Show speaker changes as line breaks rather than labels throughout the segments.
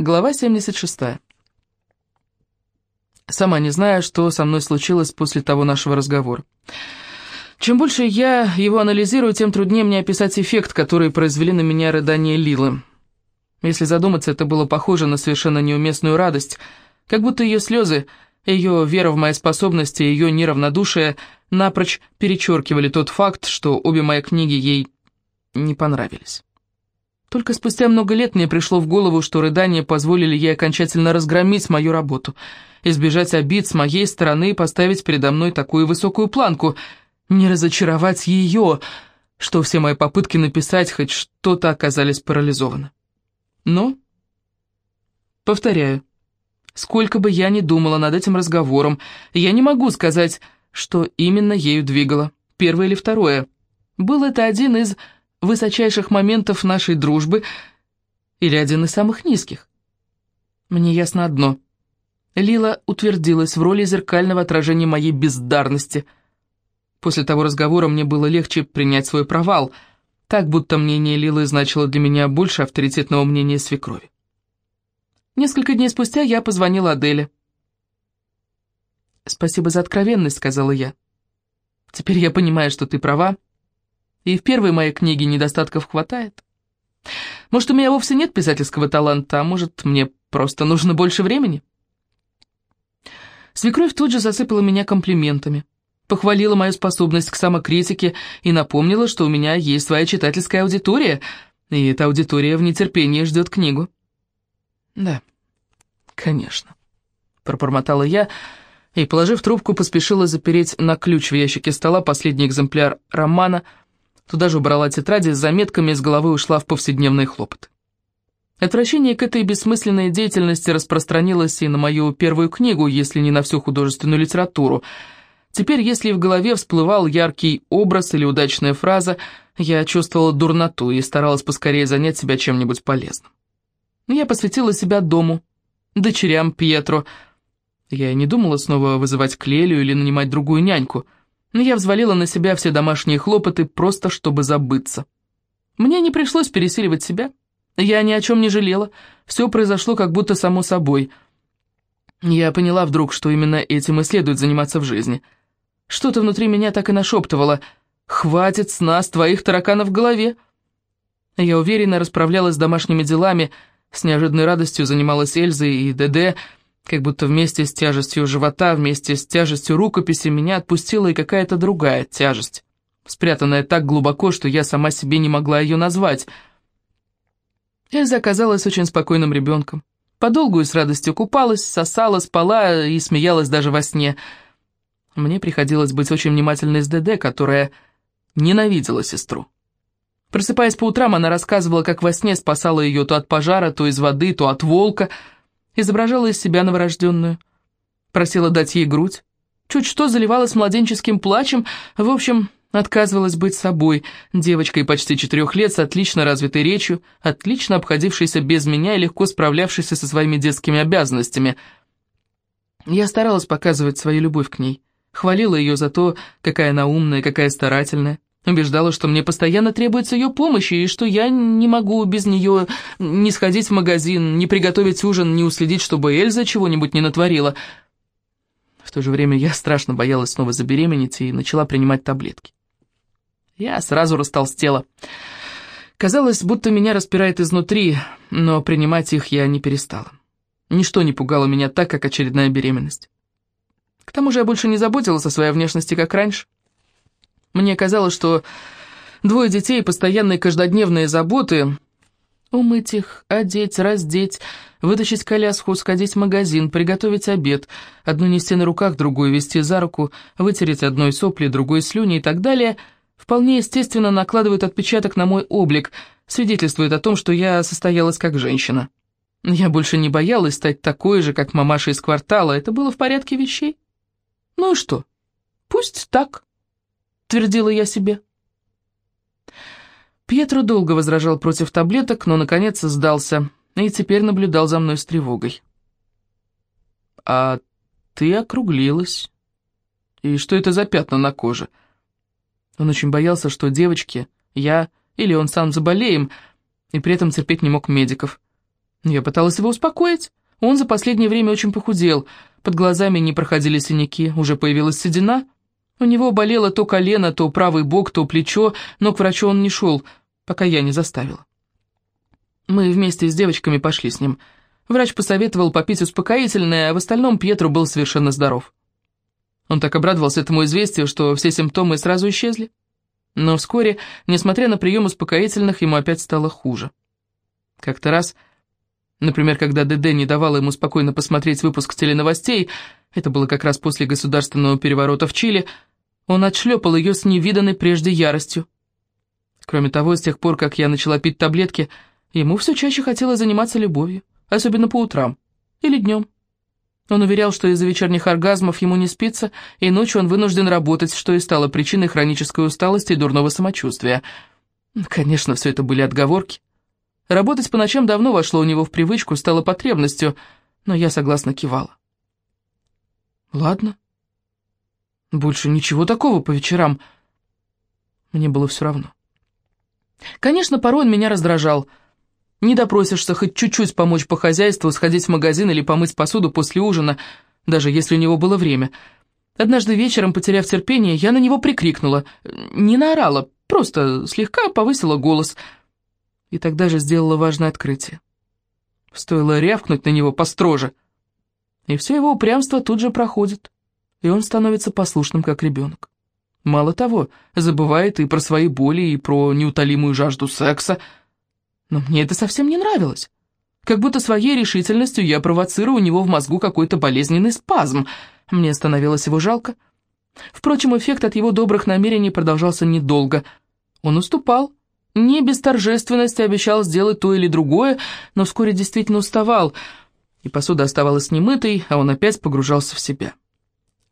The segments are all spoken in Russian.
Глава 76. Сама не знаю, что со мной случилось после того нашего разговора. Чем больше я его анализирую, тем труднее мне описать эффект, который произвели на меня рыдания Лилы. Если задуматься, это было похоже на совершенно неуместную радость, как будто ее слезы, ее вера в мои способности, ее неравнодушие напрочь перечеркивали тот факт, что обе мои книги ей не понравились. Только спустя много лет мне пришло в голову, что рыдания позволили ей окончательно разгромить мою работу, избежать обид с моей стороны и поставить передо мной такую высокую планку, не разочаровать ее, что все мои попытки написать хоть что-то оказались парализованы. Но, повторяю, сколько бы я ни думала над этим разговором, я не могу сказать, что именно ею двигало, первое или второе. Был это один из высочайших моментов нашей дружбы или один из самых низких? Мне ясно одно. Лила утвердилась в роли зеркального отражения моей бездарности. После того разговора мне было легче принять свой провал, так будто мнение Лилы значило для меня больше авторитетного мнения свекрови. Несколько дней спустя я позвонила Аделе. «Спасибо за откровенность», — сказала я. «Теперь я понимаю, что ты права, и в первой моей книге недостатков хватает. Может, у меня вовсе нет писательского таланта, а может, мне просто нужно больше времени? Свекровь тут же засыпала меня комплиментами, похвалила мою способность к самокритике и напомнила, что у меня есть своя читательская аудитория, и эта аудитория в нетерпении ждет книгу. «Да, конечно», — пробормотала я, и, положив трубку, поспешила запереть на ключ в ящике стола последний экземпляр романа — Туда же убрала тетради с заметками, из головы ушла в повседневный хлопот. Отвращение к этой бессмысленной деятельности распространилось и на мою первую книгу, если не на всю художественную литературу. Теперь, если в голове всплывал яркий образ или удачная фраза, я чувствовала дурноту и старалась поскорее занять себя чем-нибудь полезным. Я посвятила себя дому, дочерям Пьетро. Я не думала снова вызывать Клелию или нанимать другую няньку — но я взвалила на себя все домашние хлопоты, просто чтобы забыться. Мне не пришлось пересиливать себя. Я ни о чем не жалела. Все произошло как будто само собой. Я поняла вдруг, что именно этим и следует заниматься в жизни. Что-то внутри меня так и нашептывало «Хватит с нас твоих тараканов в голове!» Я уверенно расправлялась с домашними делами, с неожиданной радостью занималась Эльзой и ДД, как будто вместе с тяжестью живота, вместе с тяжестью рукописи меня отпустила и какая-то другая тяжесть, спрятанная так глубоко, что я сама себе не могла ее назвать. Эльза оказалась очень спокойным ребенком. Подолгу и с радостью купалась, сосала, спала и смеялась даже во сне. Мне приходилось быть очень внимательной с ДД, которая ненавидела сестру. Просыпаясь по утрам, она рассказывала, как во сне спасала ее то от пожара, то из воды, то от волка — изображала из себя новорожденную. Просила дать ей грудь. Чуть что заливалась младенческим плачем, в общем, отказывалась быть собой, девочкой почти четырех лет с отлично развитой речью, отлично обходившейся без меня и легко справлявшейся со своими детскими обязанностями. Я старалась показывать свою любовь к ней, хвалила ее за то, какая она умная, какая старательная. Убеждала, что мне постоянно требуется ее помощь, и что я не могу без нее не сходить в магазин, не приготовить ужин, не уследить, чтобы Эльза чего-нибудь не натворила. В то же время я страшно боялась снова забеременеть и начала принимать таблетки. Я сразу растолстела. Казалось, будто меня распирает изнутри, но принимать их я не перестала. Ничто не пугало меня так, как очередная беременность. К тому же я больше не заботилась о своей внешности, как раньше. Мне казалось, что двое детей и постоянные каждодневные заботы... Умыть их, одеть, раздеть, вытащить коляску, сходить в магазин, приготовить обед, одну нести на руках, другую вести за руку, вытереть одной сопли, другой слюни и так далее, вполне естественно накладывают отпечаток на мой облик, свидетельствует о том, что я состоялась как женщина. Я больше не боялась стать такой же, как мамаша из квартала, это было в порядке вещей. Ну и что? Пусть так твердила я себе. Пьетро долго возражал против таблеток, но, наконец, сдался и теперь наблюдал за мной с тревогой. «А ты округлилась. И что это за пятна на коже?» Он очень боялся, что девочки, я или он сам заболеем, и при этом терпеть не мог медиков. Я пыталась его успокоить. Он за последнее время очень похудел. Под глазами не проходили синяки, уже появилась седина. У него болело то колено, то правый бок, то плечо, но к врачу он не шел, пока я не заставила. Мы вместе с девочками пошли с ним. Врач посоветовал попить успокоительное, а в остальном Пьетро был совершенно здоров. Он так обрадовался этому известию, что все симптомы сразу исчезли. Но вскоре, несмотря на прием успокоительных, ему опять стало хуже. Как-то раз, например, когда ДД не давала ему спокойно посмотреть выпуск теленовостей, это было как раз после государственного переворота в Чили, он отшлепал ее с невиданной прежде яростью. Кроме того, с тех пор, как я начала пить таблетки, ему все чаще хотелось заниматься любовью, особенно по утрам или днем. Он уверял, что из-за вечерних оргазмов ему не спится, и ночью он вынужден работать, что и стало причиной хронической усталости и дурного самочувствия. Конечно, все это были отговорки. Работать по ночам давно вошло у него в привычку, стало потребностью, но я согласно кивала. Ладно. Больше ничего такого по вечерам. Мне было все равно. Конечно, порой он меня раздражал — не допросишься хоть чуть-чуть помочь по хозяйству, сходить в магазин или помыть посуду после ужина, даже если у него было время. Однажды вечером, потеряв терпение, я на него прикрикнула. Не наорала, просто слегка повысила голос. И тогда же сделала важное открытие. Стоило рявкнуть на него построже. И все его упрямство тут же проходит, и он становится послушным, как ребенок. Мало того, забывает и про свои боли, и про неутолимую жажду секса — но мне это совсем не нравилось. Как будто своей решительностью я провоцирую у него в мозгу какой-то болезненный спазм. Мне становилось его жалко. Впрочем, эффект от его добрых намерений продолжался недолго. Он уступал. Не без торжественности обещал сделать то или другое, но вскоре действительно уставал, и посуда оставалась немытой, а он опять погружался в себя.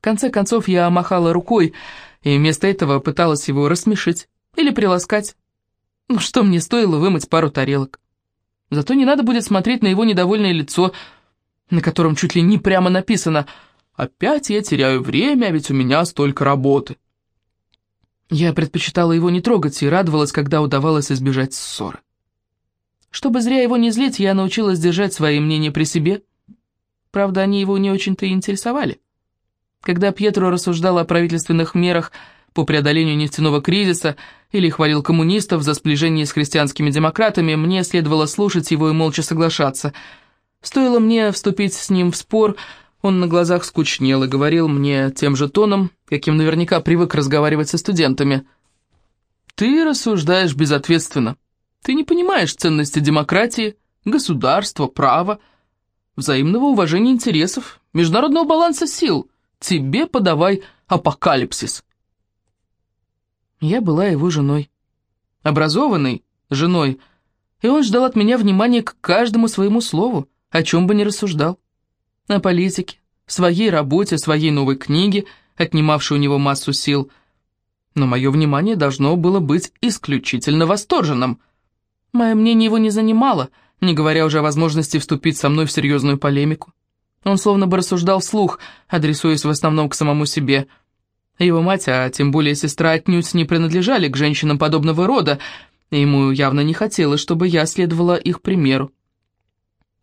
Конце концов я махала рукой, и вместо этого пыталась его рассмешить или приласкать. Ну что мне стоило вымыть пару тарелок? Зато не надо будет смотреть на его недовольное лицо, на котором чуть ли не прямо написано «Опять я теряю время, ведь у меня столько работы». Я предпочитала его не трогать и радовалась, когда удавалось избежать ссоры. Чтобы зря его не злить, я научилась держать свои мнения при себе. Правда, они его не очень-то и интересовали. Когда Пьетро рассуждал о правительственных мерах, по преодолению нефтяного кризиса или хвалил коммунистов за сближение с христианскими демократами, мне следовало слушать его и молча соглашаться. Стоило мне вступить с ним в спор, он на глазах скучнел и говорил мне тем же тоном, каким наверняка привык разговаривать со студентами. «Ты рассуждаешь безответственно. Ты не понимаешь ценности демократии, государства, права, взаимного уважения интересов, международного баланса сил. Тебе подавай апокалипсис». Я была его женой. Образованной женой. И он ждал от меня внимания к каждому своему слову, о чем бы ни рассуждал. О политике, своей работе, своей новой книге, отнимавшей у него массу сил. Но мое внимание должно было быть исключительно восторженным. Мое мнение его не занимало, не говоря уже о возможности вступить со мной в серьезную полемику. Он словно бы рассуждал вслух, адресуясь в основном к самому себе – его мать, а тем более сестра, отнюдь не принадлежали к женщинам подобного рода, и ему явно не хотелось, чтобы я следовала их примеру.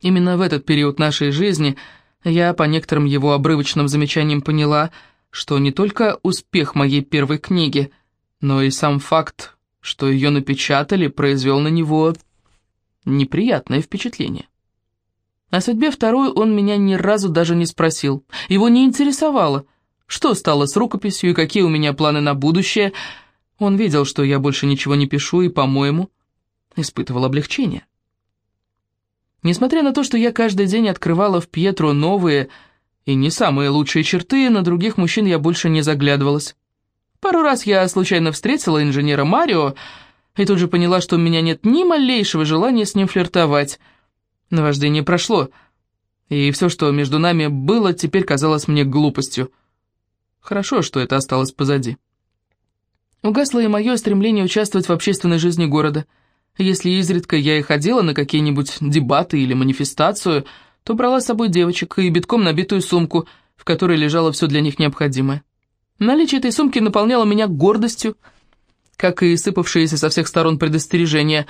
Именно в этот период нашей жизни я по некоторым его обрывочным замечаниям поняла, что не только успех моей первой книги, но и сам факт, что ее напечатали, произвел на него неприятное впечатление. О судьбе второй он меня ни разу даже не спросил, его не интересовало – что стало с рукописью и какие у меня планы на будущее. Он видел, что я больше ничего не пишу и, по-моему, испытывал облегчение. Несмотря на то, что я каждый день открывала в Пьетро новые и не самые лучшие черты, на других мужчин я больше не заглядывалась. Пару раз я случайно встретила инженера Марио и тут же поняла, что у меня нет ни малейшего желания с ним флиртовать. Наваждение прошло, и все, что между нами было, теперь казалось мне глупостью — Хорошо, что это осталось позади. Угасло и мое стремление участвовать в общественной жизни города. Если изредка я и ходила на какие-нибудь дебаты или манифестацию, то брала с собой девочек и битком набитую сумку, в которой лежало все для них необходимое. Наличие этой сумки наполняло меня гордостью, как и сыпавшиеся со всех сторон предостережения.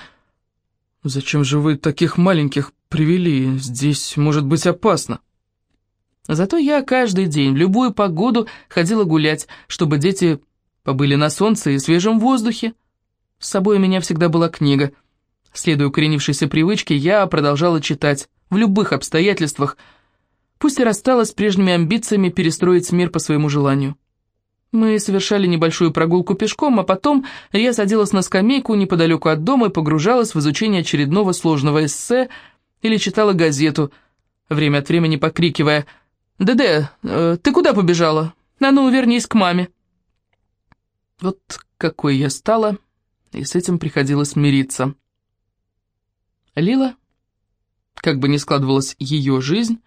«Зачем же вы таких маленьких привели? Здесь может быть опасно». Зато я каждый день, в любую погоду, ходила гулять, чтобы дети побыли на солнце и свежем воздухе. С собой у меня всегда была книга. Следуя укоренившейся привычке, я продолжала читать, в любых обстоятельствах, пусть и рассталась с прежними амбициями перестроить мир по своему желанию. Мы совершали небольшую прогулку пешком, а потом я садилась на скамейку неподалеку от дома и погружалась в изучение очередного сложного эссе или читала газету, время от времени покрикивая «Деде, э, ты куда побежала? А ну, вернись к маме!» Вот какой я стала, и с этим приходилось мириться. Лила, как бы ни складывалась ее жизнь,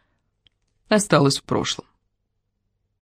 осталась в прошлом.